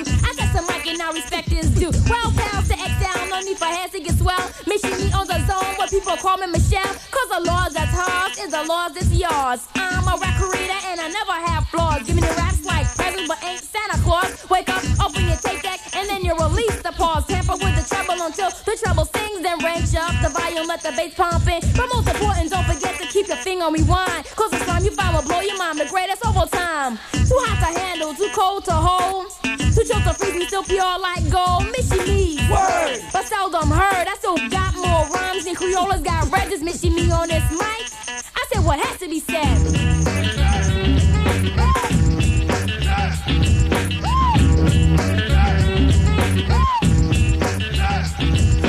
I got some mic and now respect is due. Well, pals to act down, no need for hands to get swell. Michie Mee on the zone what people call me Michelle. Cause the laws that's hard is the laws that's yours. I'm a rap creator and I never have flaws. Give me the raps like presents, but ain't Santa Claus. Wake up, open your tape deck, and then you release the pause. Tamper with the treble until the treble sings, then range up the volume, let the bass pump in. But most important, don't forget to keep your finger on rewind. Cause the time you find will blow your mind, the greatest of all time. Too hot to handle, too cold to hold. To freeze me, still pure like gold. Michie Mee, Word. but seldom heard. I still got more rhymes than Creolas got regis. Michie Mee on this mic. I said what has to be said.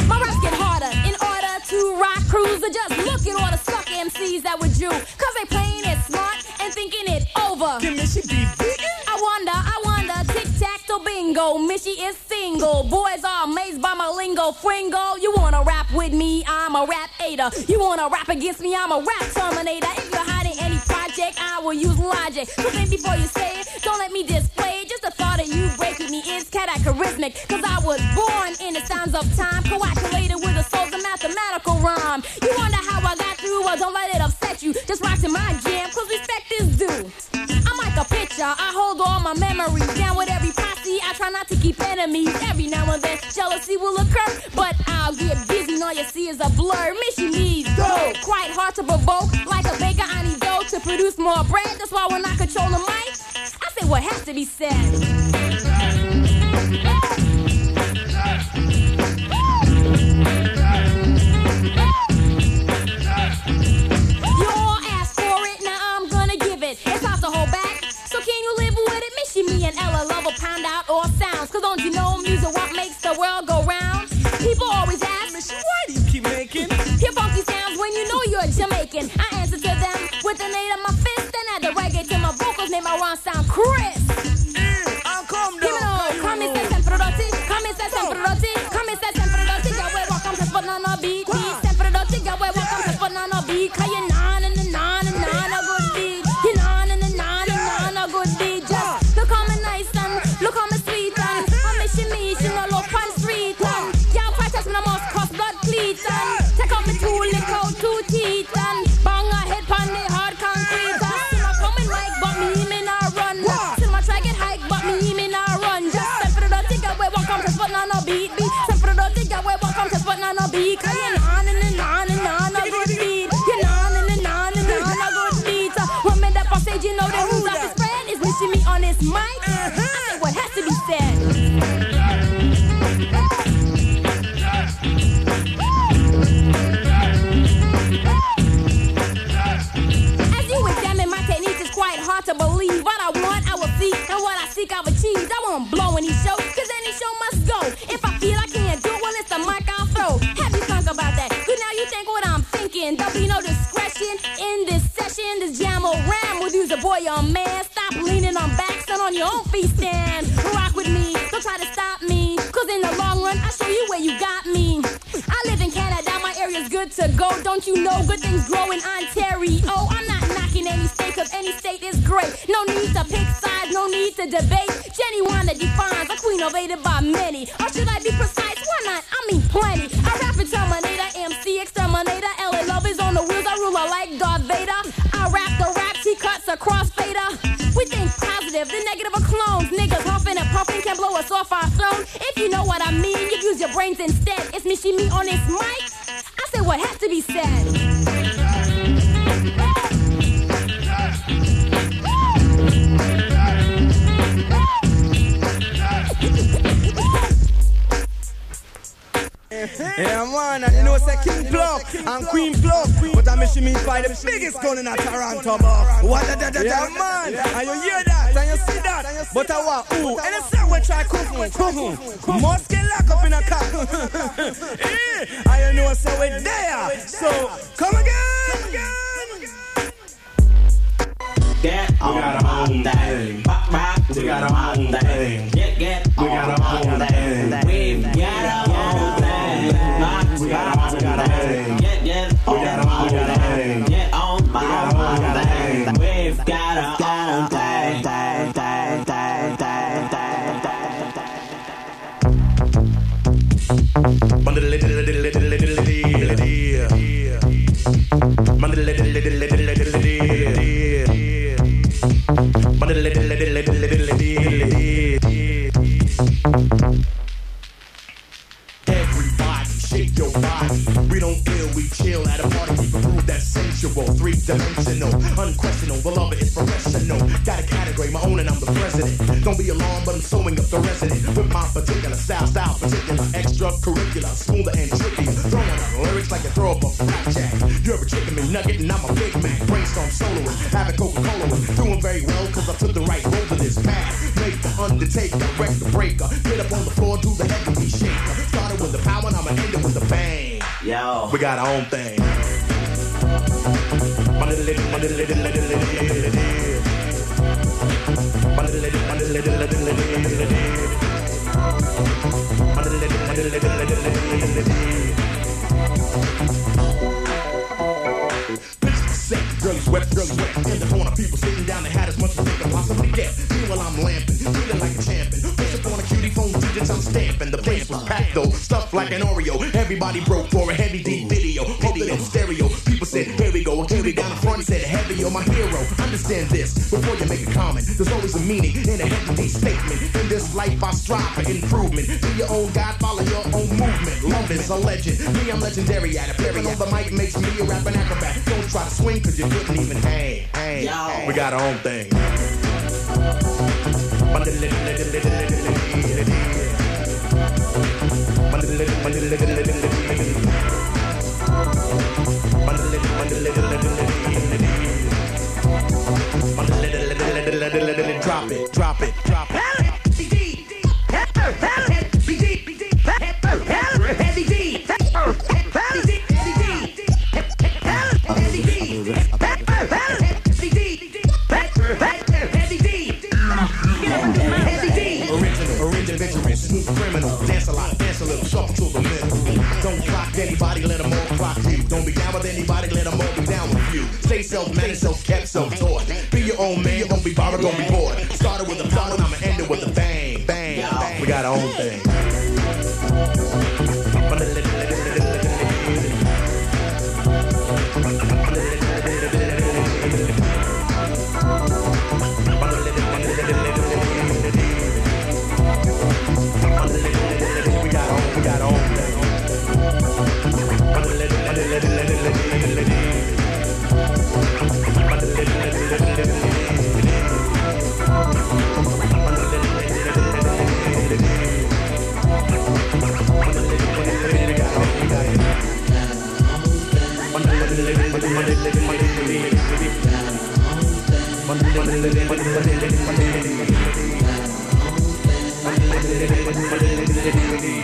My raps get harder in order to rock cruiser. Just look at all the suck MCs that would you. Cause they playing it smart and thinking it over. Give me be bingo. Missy is single. Boys are amazed by my lingo. Fringo, you wanna rap with me? I'm a rap hater. You wanna rap against me? I'm a rap terminator. If you're hiding any project, I will use logic. So think before you say it, don't let me display it. Just the thought of you breaking me is cataclysmic. Cause I was born in the sounds of time, coagulated with a soul's a mathematical rhyme. You wonder how I got through, well, don't let it upset you. Just rock to my jam, cause respect is due. I'm like a picture, I hold all my memories down with every I try not to keep enemies. Every now and then, jealousy will occur, but I'll get busy. And all you see is a blur. Mission needs dough, quite hard to provoke. Like a baker, I need dough to produce more bread. That's why when I control the mic, I say what has to be said. Me and L.A. Luv will pound out all sounds. Cause don't you know music what makes the world go round? People always ask, Miss, why do you keep making? hear funky sounds when you know you're Jamaican. I answer to them with the nail of my fist, then add the reggae to my vocals, make my rhyme sound crisp. Mm, I'll come down. Dímelo, come se sempre dotti, come se sempre dotti, come se you know good things grow in Ontario? I'm not knocking any state, cause any state is great. No need to pick sides, no need to debate. Jenny Wanda defines a queen ovated by many. Or should I be precise? Why not? I mean plenty. I rap in Terminator, MC Exterminator. L.A. Luv is on the wheels, I rule her like Darth Vader. I rap the raps, he cuts a crossfader. We think positive, the negative are clones. Niggas huffing and puffing can blow us off our throne. If you know what I mean, you use your brains instead. It's me, she, me on this mic. What has to be said. Yeah, man, and you know, say King Plug and Queen Plug. But I'm missing me by the biggest gun in a Toronto, boss. What da da da da, man. And you hear that, and you see that. But I want, ooh, and it's not what try cooking, cooking. Must get locked up in a car. yeah, and you know, so we're there. So, come again. Get on, on that. Back, back. We got 'em on that. Get, get We got on, 'em on that. personal got a lot of Yeah. We got There's always a meaning in a D statement. In this life, I strive for improvement. Be your own God, follow your own movement. Love is a legend. Me, I'm legendary at it. Flipping on the mic makes me a rapping acrobat. Don't try to swing, cause you couldn't even hang. Hey, Yo. we got our own thing. Drop it, drop it, drop it. Original, original, adventurous, smooth criminal. Dance a lot, dance a little, shuffle to the middle. Don't clock anybody, let them all clock you. Don't be down with anybody, let them all be down with you. Stay self-managed, self-kept, self-taught. Own man, don't be borrowed, don't be bored. Started with a flower, I'ma end it with a bang, bang, bang. We got our own thing. I'm gonna go to the next one.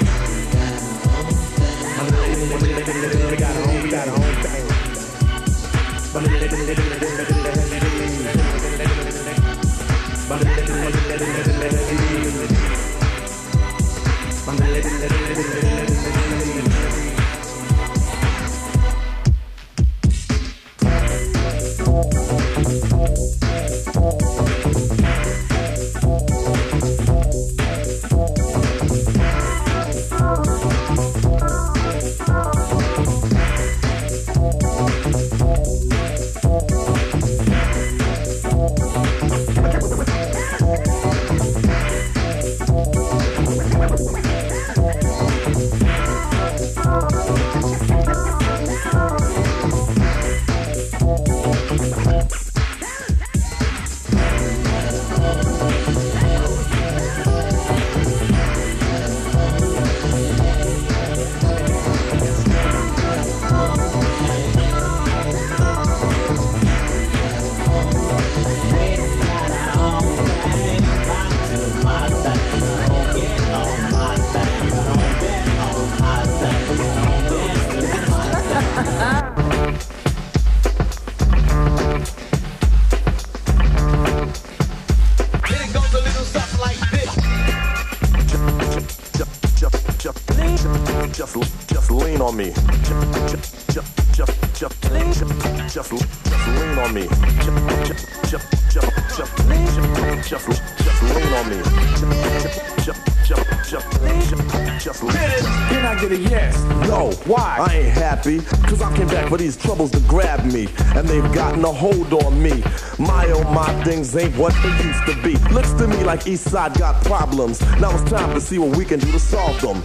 I ain't happy, cause I came back for these troubles to grab me, and they've gotten a hold on me. My oh my things ain't what they used to be. Looks to me like Eastside got problems. Now it's time to see what we can do to solve them.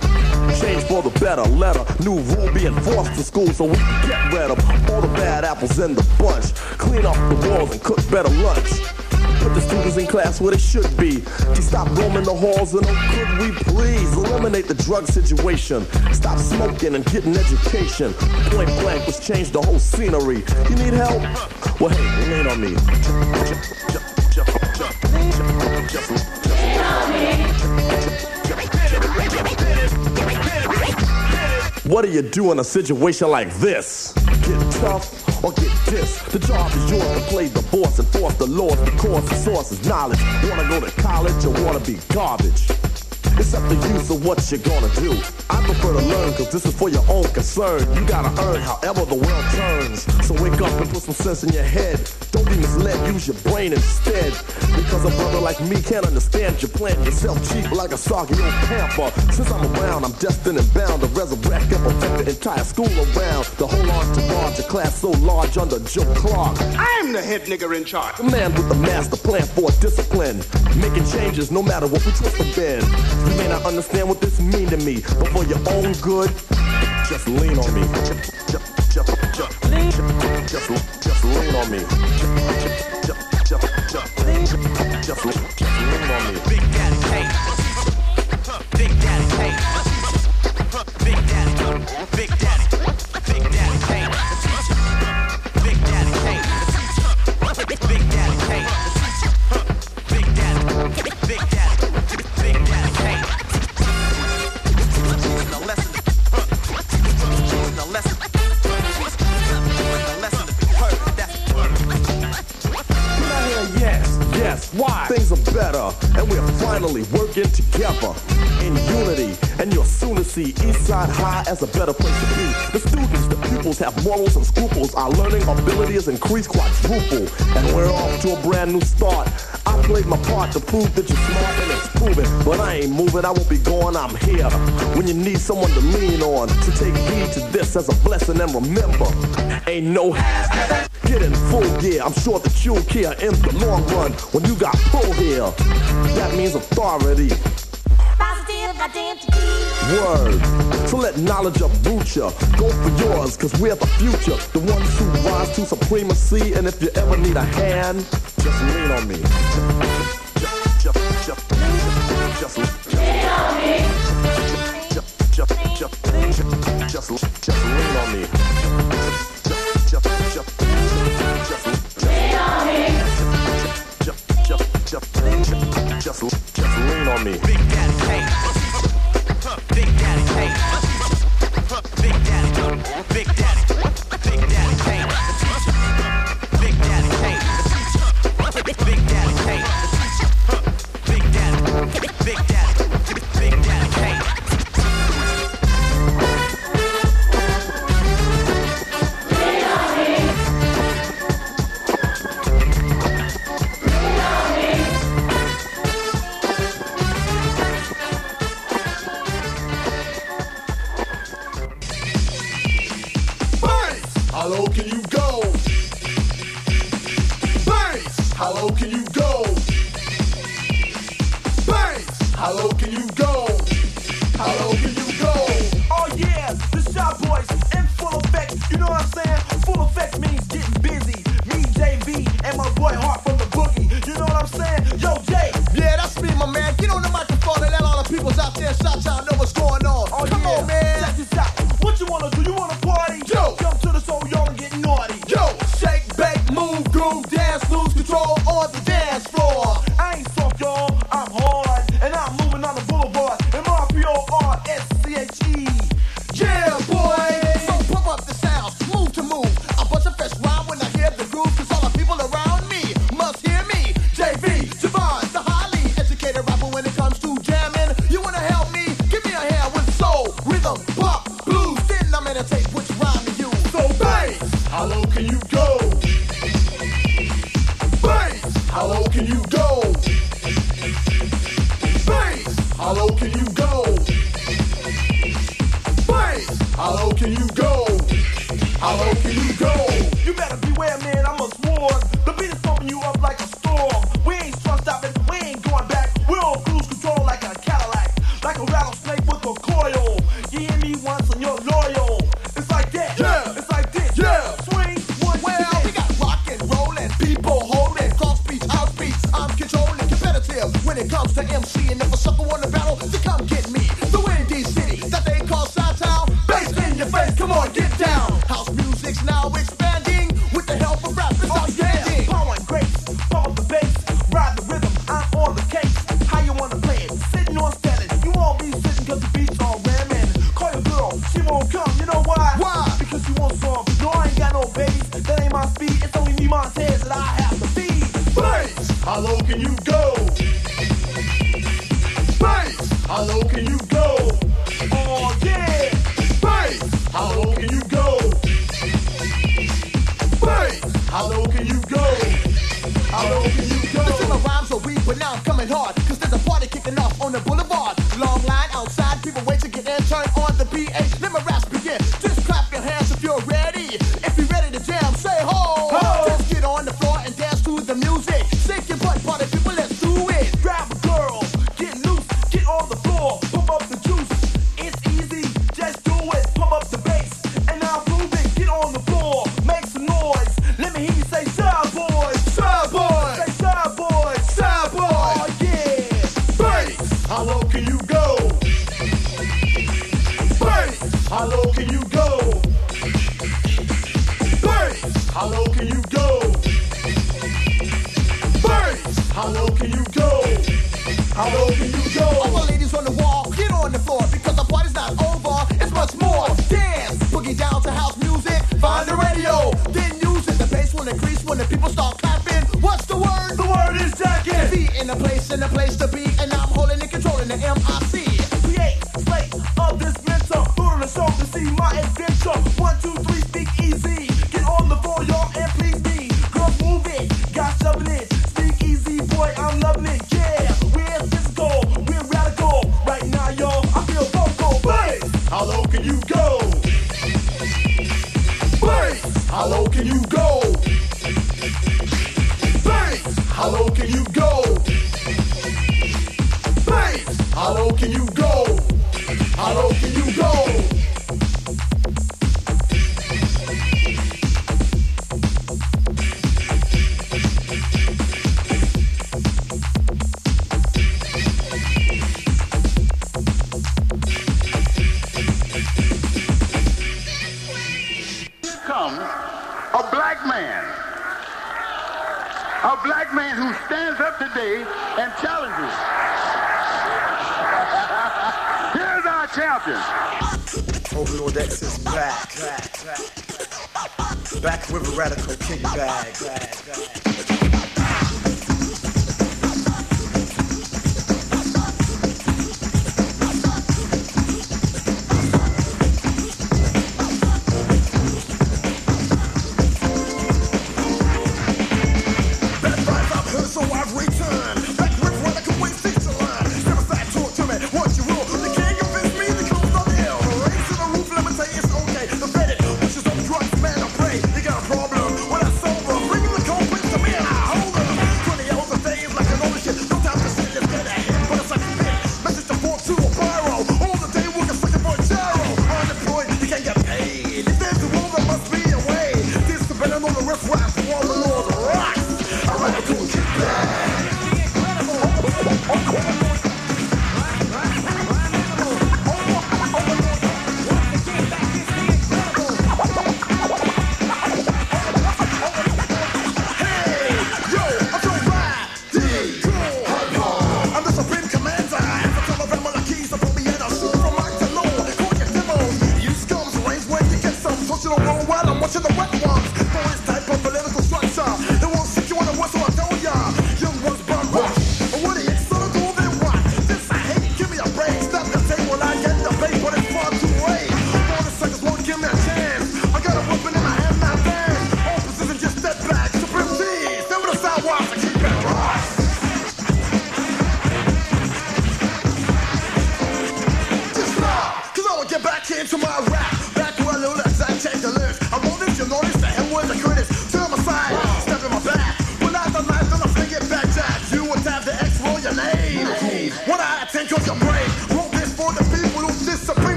Change for the better, letter, new rule being forced to school so we can get rid of all the bad apples in the bunch. Clean up the walls and cook better lunch. Put the students in class where they should be. To stop roaming the halls and oh, could we please eliminate the drug situation? Stop smoking and get an education. Point blank, let's change the whole scenery. You need help? Well, hey, lean on me. What do you do in a situation like this? Get tough or get dissed. The job is yours to play the boss and force the laws because the source is knowledge. Wanna go to college or wanna be garbage? It's up to you, so what you gonna do? I prefer to learn, cause this is for your own concern. You gotta earn however the world turns. So wake up and put some sense in your head. Don't be misled, use your brain instead. Because a brother like me can't understand you playing yourself cheap like a soggy old pamper. Since I'm around, I'm destined and bound to resurrect and perfect the entire school around. The whole entourage, a class so large under Joe Clark. I'm the head nigger in charge. The man with the master plan for discipline. Making changes no matter what we twist or bend. You may not understand what this mean to me, but for your own good, just lean on me. Just, just, just, just, lean. just, just lean on me. Lean on me. Big Daddy Kane. Big Daddy Kane. Big Daddy. Big Daddy. Finally working together in unity. And you'll soon see Eastside High as a better place to be. The students, the pupils have morals and scruples. Our learning ability is increased quadruple, and we're off to a brand new start. I played my part to prove that you're smart and it's proven. But I ain't moving, I won't be going, I'm here. When you need someone to lean on, to take heed to this as a blessing and remember, ain't no Get in full gear, I'm sure that you'll care in the long run when you got full here. That means authority. Word. So let knowledge uproot ya. Go for yours, cause we're the future. The ones who rise to supremacy. And if you ever need a hand, just lean on me. Just, just, just, just, just lean on me. Just, just, just, just, just, lean on me. Just, just, just, just, lean on me. Just, just, just, just, just, lean on me. Big Daddy Daddy. Big Daddy. Big Daddy Low All the ladies on the wall, get on the floor because the party's not over. It's much more. Dance, boogie down to house music. Find the radio, then use it. The bass will increase when the people start clapping. What's the word? The word is jacket. Be in the place, in the place to be, and I'm holding and controlling the M I C.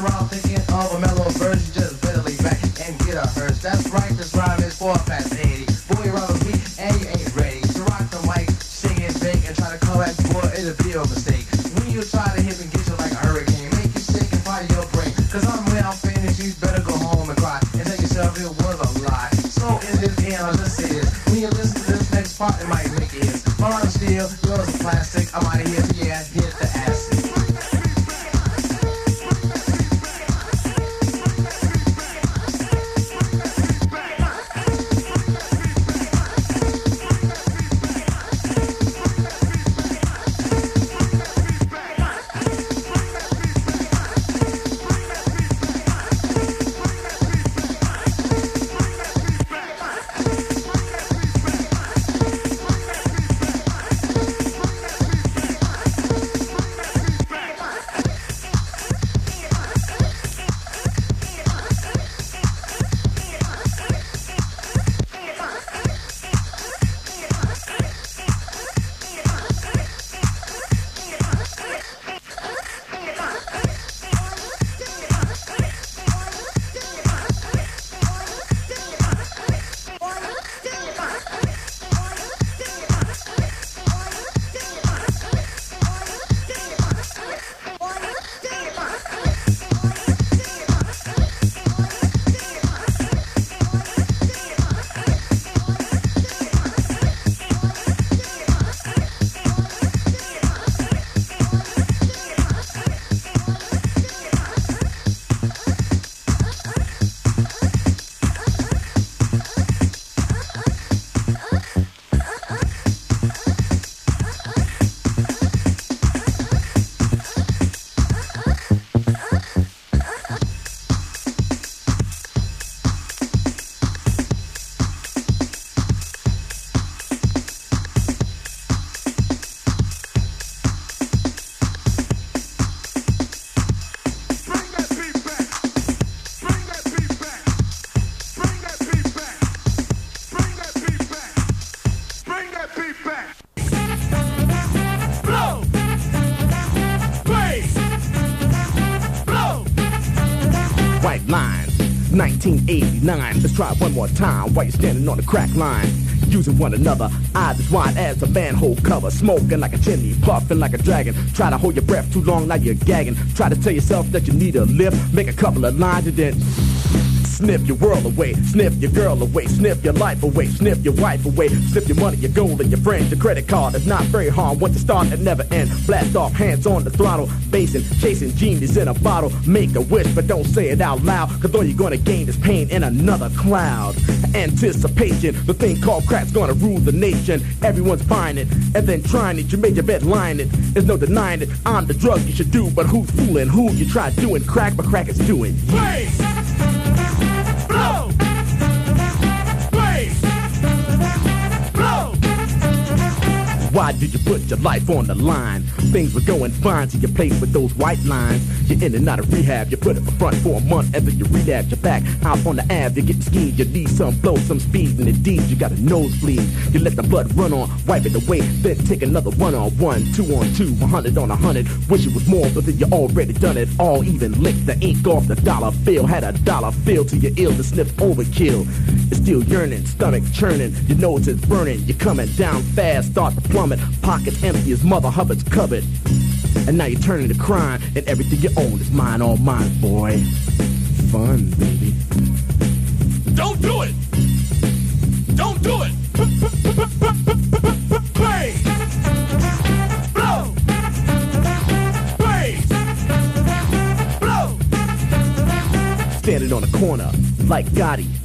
around thinking of a nine. Let's try one more time while you're standing on the crack line. Using one another, eyes as wide as a manhole cover. Smoking like a chimney, puffing like a dragon. Try to hold your breath too long, now you're gagging. Try to tell yourself that you need a lift. Make a couple of lines and then Sniff your world away, sniff your girl away, sniff your life away, sniff your wife away, sniff your money, your gold, and your friends, your credit card. It's not very hard once you start, it never ends. Blast off, hands on the throttle, basin, chasing genius in a bottle. Make a wish, but don't say it out loud, cause all you're gonna gain is pain in another cloud. Anticipation, the thing called crap's gonna rule the nation. Everyone's buying it, and then trying it. You made your bed lying it, there's no denying it. I'm the drug you should do, but who's fooling who? You try doing crack, but crack is doing. Why did you put your life on the line? Things were going fine till you played with those white lines. You're in and out of rehab, you put up a front for a month, and then you relapse. You're back out on the Ave, you get skied, you need some blow, some speed, and indeed you got a nosebleed. You let the blood run on, wipe it away, then take another one on one, two on two, 100 on a hundred. Wish it was more, but then you already done it all even. Licked the ink off the dollar bill, had a dollar feel till you're ill to sniff overkill. You're still yearning, stomach churning, your nose is burning, you're coming down fast, start to plummet, pockets empty as Mother Hubbard's cupboard. And now you're turning to crime, and everything you own is mine, all mine, boy. Fun, baby. Don't do it! Don't do it! Blow! Blow! Standing on a corner, like Gotti.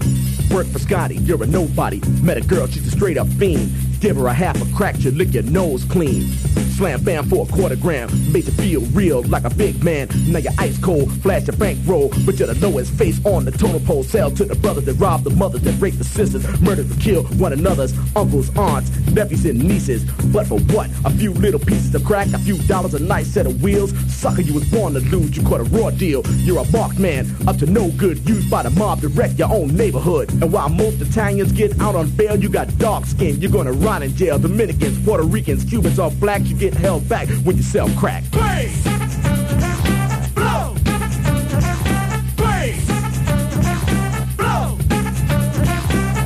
Work for Scotty, you're a nobody. Met a girl, she's a straight up fiend. Give her a half a crack, she'll lick your nose clean. Slam bam for a quarter gram, made you feel real like a big man. Now you're ice cold, flash your bankroll, but you're the lowest face on the totem pole. Sell to the brothers that rob the mothers that rape the sisters, murder to kill one another's uncles, aunts, nephews, and nieces. But for what? A few little pieces of crack, a few dollars, a nice set of wheels. Sucker, you was born to lose, you caught a raw deal. You're a marked man, up to no good, used by the mob to wreck your own neighborhood. And while most Italians get out on bail, you got dark skin, you're gonna rot in jail. Dominicans, Puerto Ricans, Cubans, all black, you get held back when you sell crack. Play! Blow! Play! Blow!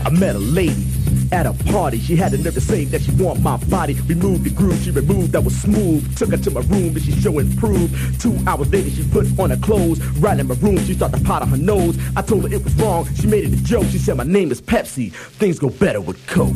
I met a lady at a party. She had the nerve to say that she want my body. Removed the groove she removed that was smooth. Took her to my room and she show improved. Two hours later she put on her clothes. Right in my room she started to pot on her nose. I told her it was wrong. She made it a joke. She said my name is Pepsi. Things go better with Coke.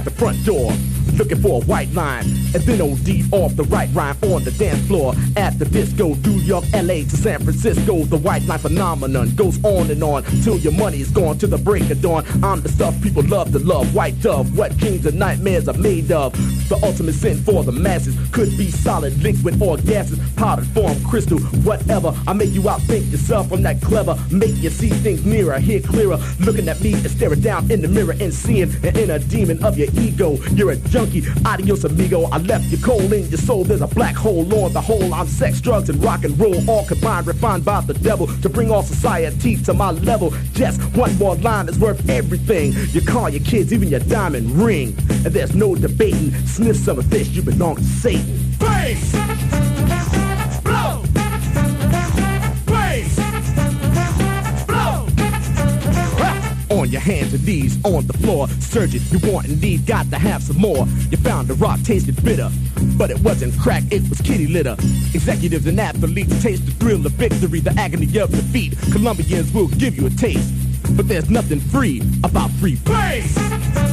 At the front door. Looking for a white line, and then OD off the right rhyme on the dance floor. At the disco, New York, LA to San Francisco, the white line phenomenon goes on and on till your money is gone to the break of dawn. I'm the stuff people love to love, white dove, what dreams and nightmares are made of. The ultimate sin for the masses could be solid, liquid, or gases, powdered form, crystal, whatever. I make you outthink yourself. I'm that clever, make you see things nearer, hear clearer. Looking at me and staring down in the mirror and seeing an inner demon of your ego. You're a junkie, adios amigo. I left you cold in your soul. There's a black hole on the whole. I'm sex, drugs, and rock and roll, all combined, refined by the devil to bring all society to my level. Just one more line is worth everything. You call your kids, even your diamond ring, and there's no debating. Sniff some of this, you belong to Satan. Play! And knees, on the floor, surgeon, you want and need, got to have some more. You found the rock tasted bitter, but it wasn't crack, it was kitty litter. Executives and athletes taste the thrill of victory, the agony of defeat. Colombians will give you a taste, but there's nothing free about free play.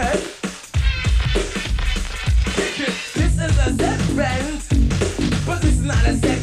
content. This is a different, but this is not a set.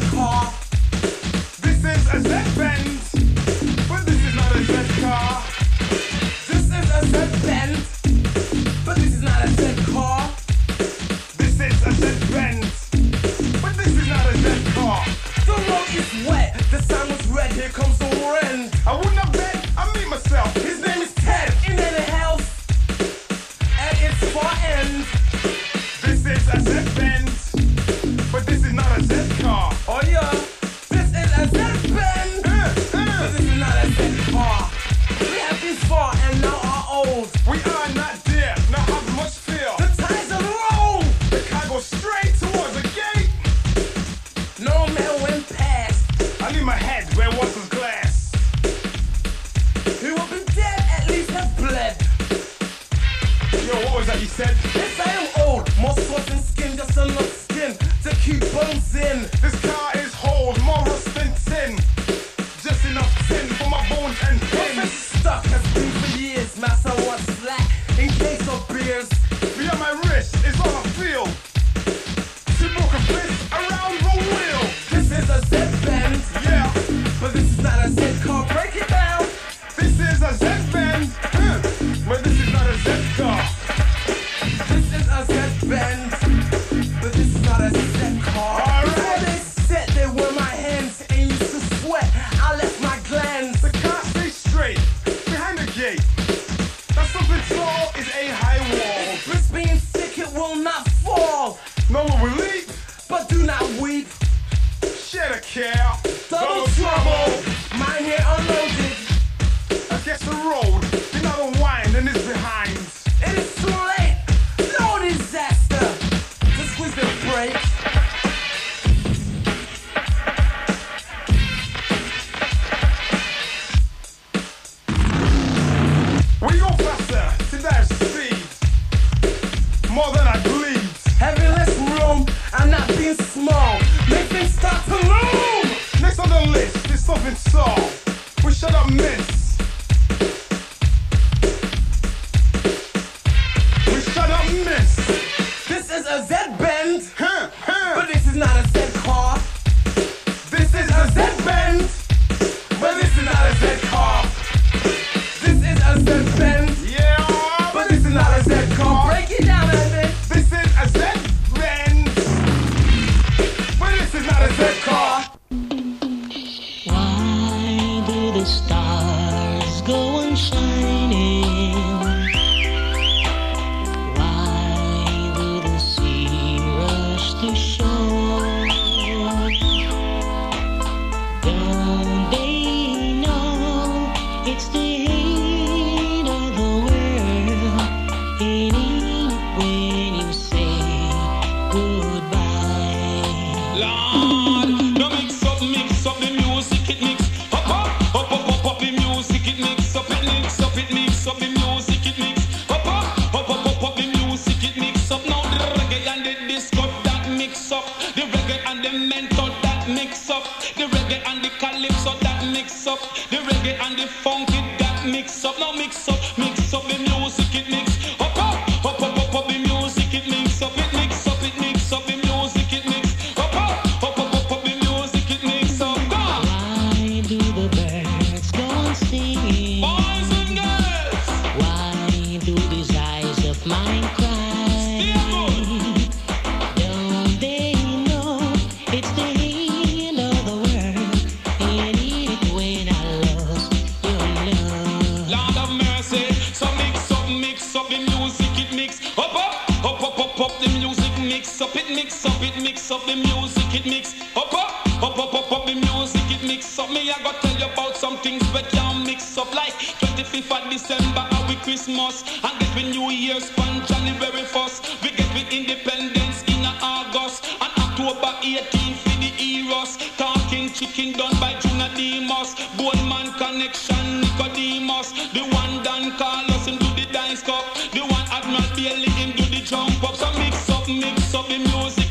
December and we Christmas. And get we New Year's on January 1st. We get we independence in August. And October 18th for the heroes. Talking chicken done by Junademus. Goldman Connection, Nicodemus. The one Dan Carlos him do the dance cup. The one Admiral Bailey him do the jump up. So mix up, mix up the music.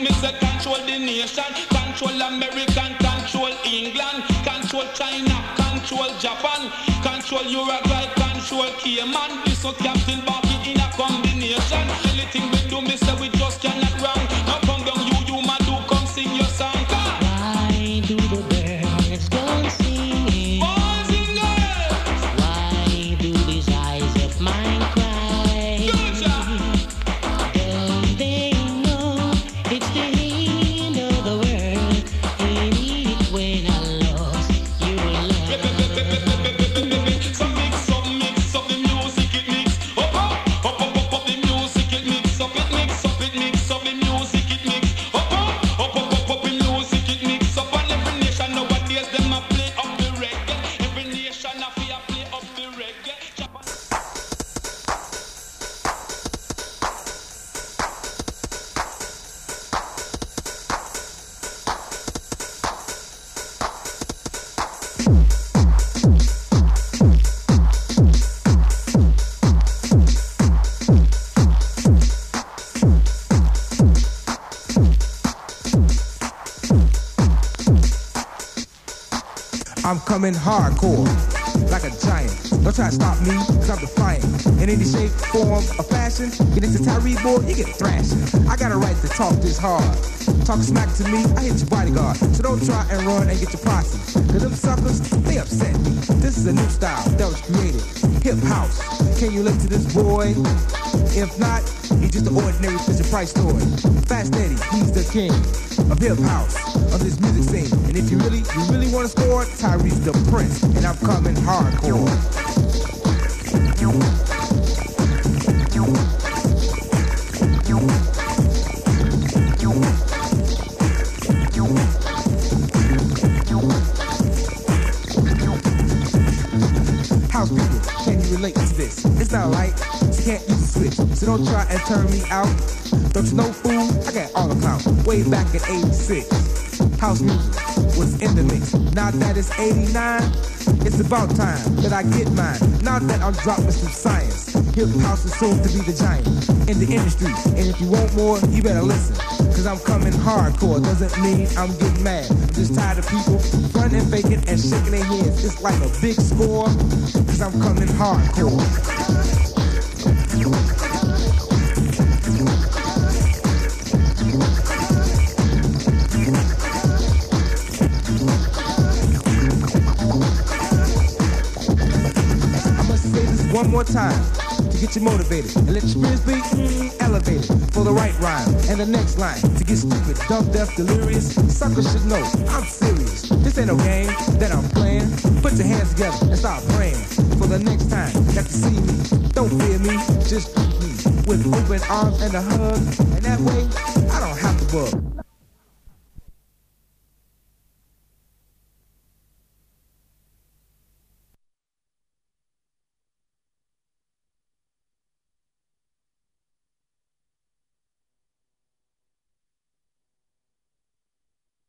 Me say control the nation, control American, control England, control China, control Japan, control Uruguay, control Cayman. This so Captain Barkey in a combination. Coming hardcore, like a giant. Don't try to stop me, cause I'm defiant. In any shape, form, or fashion, get into Tyree boy, you get thrashing. I got a right to talk this hard. Talk smack to me, I hit your bodyguard. So don't try and run and get your posse. Cause them suckers, they upset me. This is a new style that was created. Hip house. Can you relate to this boy? If not, he's just an ordinary Fisher Price toy. Fast Eddie, he's the king of hip house, this music scene. And if you really, you really want to score, Tyree's the prince, and I'm coming hardcore. House people, can you relate to this? It's not light, you can't use a switch. So don't try and turn me out. Don't you know, fool? I got all the clout. Way back in 86. House music was in the mix. Now that it's 89, it's about time that I get mine. Now that I'm dropping some science. Hip house is soon to be the giant in the industry. And if you want more, you better listen. Cause I'm coming hardcore. Doesn't mean I'm getting mad. Just tired of people running, faking, and shaking their heads. It's like a big score. Cause I'm coming hardcore. More time to get you motivated and let your spirits be mm, elevated for the right rhyme and the next line to get stupid, dumb, deaf, delirious. Suckers should know I'm serious. This ain't no game that I'm playing. Put your hands together and start praying for the next time that you see me. Don't fear me, just greet me with open arms and a hug, and that way I don't have to bug.